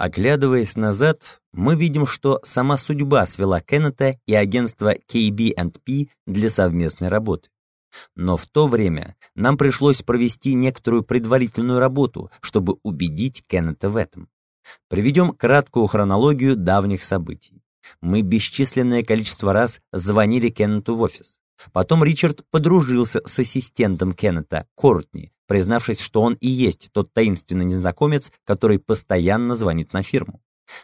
Оглядываясь назад, мы видим, что сама судьба свела Кеннета и агентство KB&P для совместной работы. Но в то время нам пришлось провести некоторую предварительную работу, чтобы убедить Кеннета в этом. Приведем краткую хронологию давних событий. Мы бесчисленное количество раз звонили Кеннету в офис. Потом Ричард подружился с ассистентом Кеннета, Кортни, признавшись, что он и есть тот таинственный незнакомец, который постоянно звонит на фирму.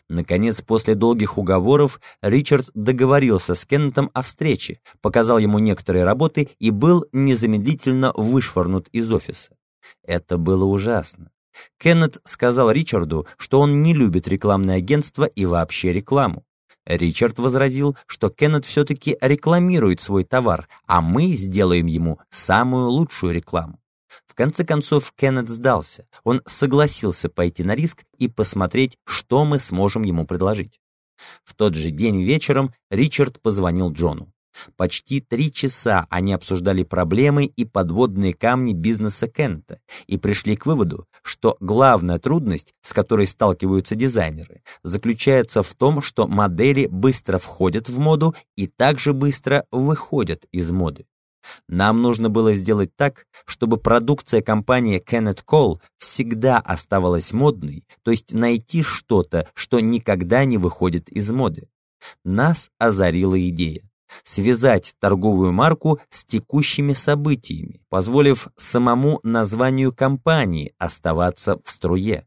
Наконец, после долгих уговоров, Ричард договорился с Кеннетом о встрече, показал ему некоторые работы и был незамедлительно вышвырнут из офиса. Это было ужасно. Кеннет сказал Ричарду, что он не любит рекламное агентство и вообще рекламу. Ричард возразил, что Кеннет все-таки рекламирует свой товар, а мы сделаем ему самую лучшую рекламу. В конце концов, Кеннет сдался. Он согласился пойти на риск и посмотреть, что мы сможем ему предложить. В тот же день вечером Ричард позвонил Джону. Почти три часа они обсуждали проблемы и подводные камни бизнеса Кента и пришли к выводу, что главная трудность, с которой сталкиваются дизайнеры, заключается в том, что модели быстро входят в моду и также быстро выходят из моды. Нам нужно было сделать так, чтобы продукция компании Kenneth Cole всегда оставалась модной, то есть найти что-то, что никогда не выходит из моды. Нас озарила идея связать торговую марку с текущими событиями, позволив самому названию компании оставаться в струе.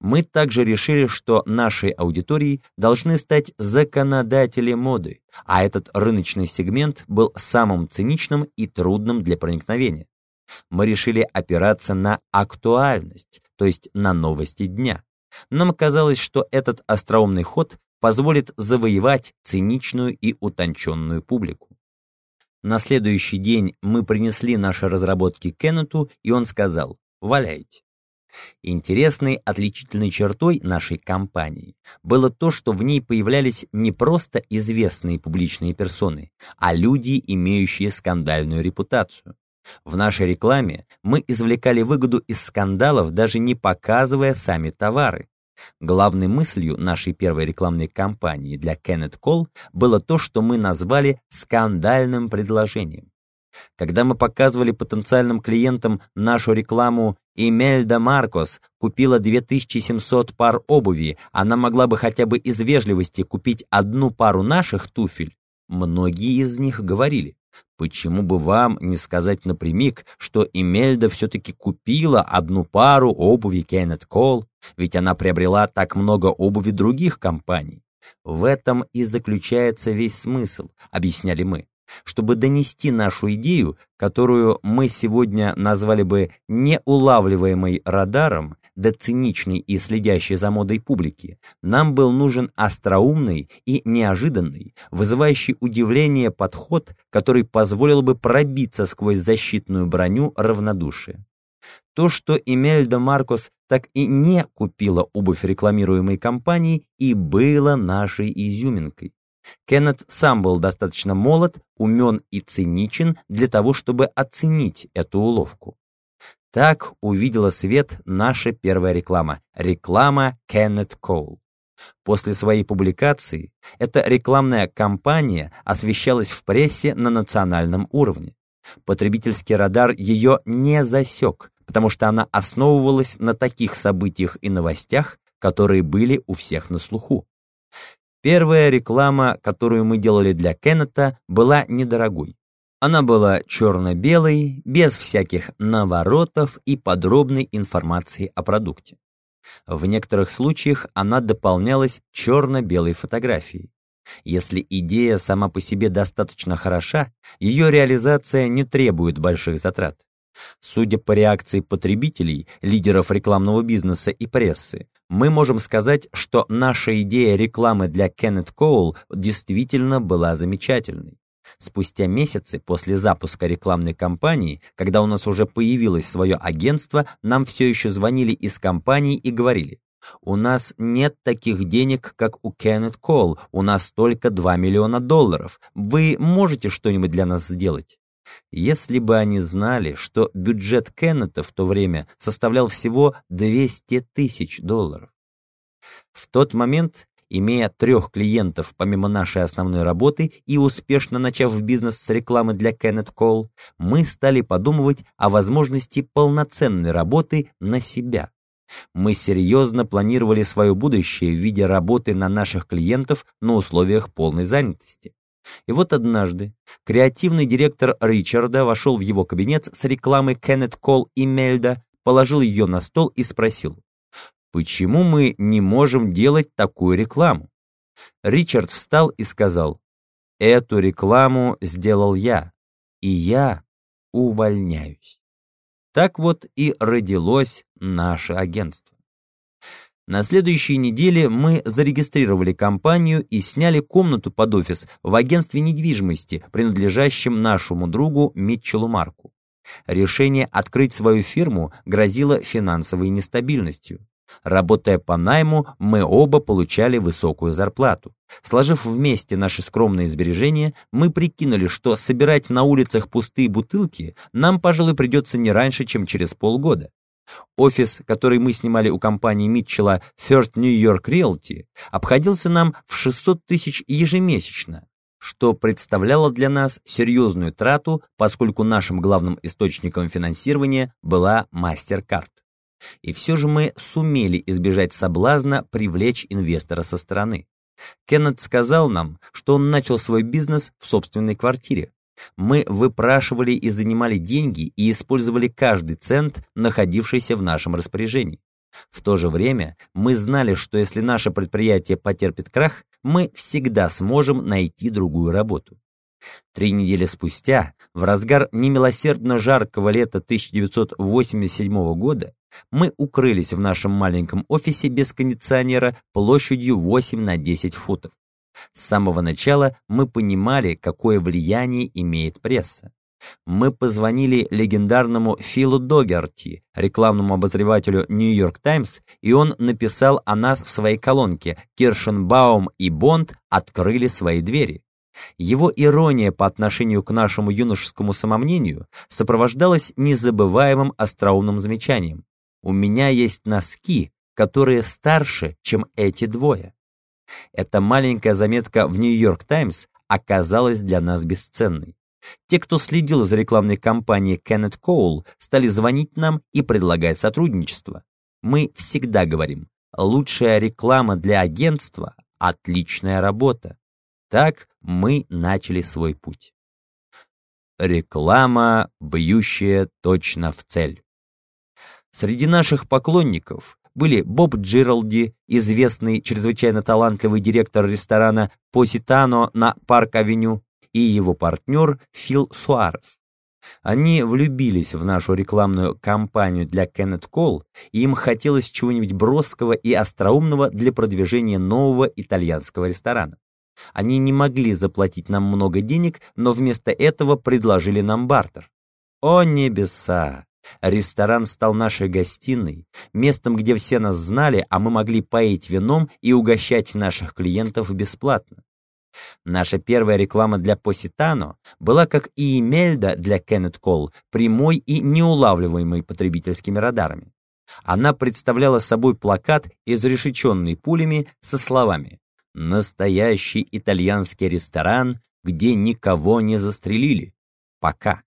Мы также решили, что нашей аудиторией должны стать законодатели моды, а этот рыночный сегмент был самым циничным и трудным для проникновения. Мы решили опираться на актуальность, то есть на новости дня. Нам казалось, что этот остроумный ход позволит завоевать циничную и утонченную публику. На следующий день мы принесли наши разработки Кеннету, и он сказал «Валяйте». Интересной отличительной чертой нашей компании было то, что в ней появлялись не просто известные публичные персоны, а люди, имеющие скандальную репутацию. В нашей рекламе мы извлекали выгоду из скандалов, даже не показывая сами товары. Главной мыслью нашей первой рекламной кампании для Kenneth Cole было то, что мы назвали скандальным предложением. Когда мы показывали потенциальным клиентам нашу рекламу «Имельда Маркос купила 2700 пар обуви, она могла бы хотя бы из вежливости купить одну пару наших туфель», многие из них говорили Почему бы вам не сказать напрямик, что Эмельда все-таки купила одну пару обуви Кеннет Кол, ведь она приобрела так много обуви других компаний? В этом и заключается весь смысл, объясняли мы чтобы донести нашу идею, которую мы сегодня назвали бы неулавливаемой радаром, до циничной и следящей за модой публики, нам был нужен остроумный и неожиданный, вызывающий удивление подход, который позволил бы пробиться сквозь защитную броню равнодушия. То, что Эмельда Маркос так и не купила обувь рекламируемой компании, и было нашей изюминкой. Кеннет сам был достаточно молод, умен и циничен для того, чтобы оценить эту уловку. Так увидела свет наша первая реклама. Реклама Кеннет Коул. После своей публикации эта рекламная кампания освещалась в прессе на национальном уровне. Потребительский радар ее не засек, потому что она основывалась на таких событиях и новостях, которые были у всех на слуху. Первая реклама, которую мы делали для Кеннета, была недорогой. Она была черно-белой, без всяких наворотов и подробной информации о продукте. В некоторых случаях она дополнялась черно-белой фотографией. Если идея сама по себе достаточно хороша, ее реализация не требует больших затрат. Судя по реакции потребителей, лидеров рекламного бизнеса и прессы, мы можем сказать, что наша идея рекламы для Кеннет Коул действительно была замечательной. Спустя месяцы после запуска рекламной кампании, когда у нас уже появилось свое агентство, нам все еще звонили из компании и говорили, «У нас нет таких денег, как у Кеннет Кол, у нас только 2 миллиона долларов. Вы можете что-нибудь для нас сделать?» Если бы они знали, что бюджет Кеннета в то время составлял всего 200 тысяч долларов. В тот момент, имея трех клиентов помимо нашей основной работы и успешно начав бизнес с рекламы для Kenneth Cole, мы стали подумывать о возможности полноценной работы на себя. Мы серьезно планировали свое будущее в виде работы на наших клиентов на условиях полной занятости. И вот однажды креативный директор Ричарда вошел в его кабинет с рекламой Кеннет Кол и Мельда, положил ее на стол и спросил, «Почему мы не можем делать такую рекламу?» Ричард встал и сказал, «Эту рекламу сделал я, и я увольняюсь». Так вот и родилось наше агентство. На следующей неделе мы зарегистрировали компанию и сняли комнату под офис в агентстве недвижимости, принадлежащем нашему другу Митчеллу Марку. Решение открыть свою фирму грозило финансовой нестабильностью. Работая по найму, мы оба получали высокую зарплату. Сложив вместе наши скромные сбережения, мы прикинули, что собирать на улицах пустые бутылки нам, пожалуй, придется не раньше, чем через полгода. Офис, который мы снимали у компании Митчелла First New York Realty, обходился нам в 600 тысяч ежемесячно, что представляло для нас серьезную трату, поскольку нашим главным источником финансирования была MasterCard. И все же мы сумели избежать соблазна привлечь инвестора со стороны. Кеннет сказал нам, что он начал свой бизнес в собственной квартире. Мы выпрашивали и занимали деньги и использовали каждый цент, находившийся в нашем распоряжении. В то же время мы знали, что если наше предприятие потерпит крах, мы всегда сможем найти другую работу. Три недели спустя, в разгар немилосердно жаркого лета 1987 года, мы укрылись в нашем маленьком офисе без кондиционера площадью 8 на 10 футов. С самого начала мы понимали, какое влияние имеет пресса. Мы позвонили легендарному Филу Догерти, рекламному обозревателю York Times, и он написал о нас в своей колонке «Киршенбаум и Бонд открыли свои двери». Его ирония по отношению к нашему юношескому самомнению сопровождалась незабываемым остроумным замечанием. «У меня есть носки, которые старше, чем эти двое». Эта маленькая заметка в «Нью-Йорк Таймс» оказалась для нас бесценной. Те, кто следил за рекламной кампанией Кеннет Коул, стали звонить нам и предлагать сотрудничество. Мы всегда говорим, лучшая реклама для агентства – отличная работа. Так мы начали свой путь. Реклама, бьющая точно в цель. Среди наших поклонников были Боб Джералди, известный чрезвычайно талантливый директор ресторана Поситано на Парк-авеню, и его партнер Фил Суарес. Они влюбились в нашу рекламную кампанию для Кеннет Кол, и им хотелось чего-нибудь броского и остроумного для продвижения нового итальянского ресторана. Они не могли заплатить нам много денег, но вместо этого предложили нам бартер. О небеса! Ресторан стал нашей гостиной, местом, где все нас знали, а мы могли поить вином и угощать наших клиентов бесплатно. Наша первая реклама для Поситано была, как и Эмельда для Кеннет Кол, прямой и неулавливаемой потребительскими радарами. Она представляла собой плакат, изрешеченный пулями, со словами «Настоящий итальянский ресторан, где никого не застрелили. Пока».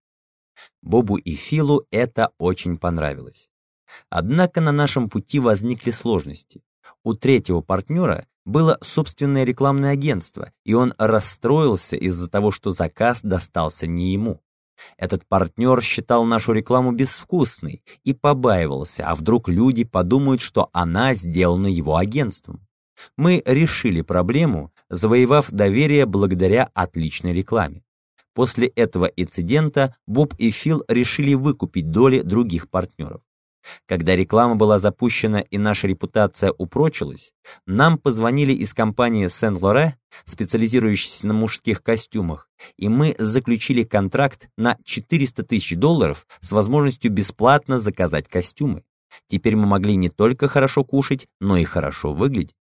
Бобу и Филу это очень понравилось. Однако на нашем пути возникли сложности. У третьего партнера было собственное рекламное агентство, и он расстроился из-за того, что заказ достался не ему. Этот партнер считал нашу рекламу безвкусной и побаивался, а вдруг люди подумают, что она сделана его агентством. Мы решили проблему, завоевав доверие благодаря отличной рекламе. После этого инцидента Боб и Фил решили выкупить доли других партнеров. Когда реклама была запущена и наша репутация упрочилась, нам позвонили из компании Сен-Лоре, специализирующейся на мужских костюмах, и мы заключили контракт на 400 тысяч долларов с возможностью бесплатно заказать костюмы. Теперь мы могли не только хорошо кушать, но и хорошо выглядеть.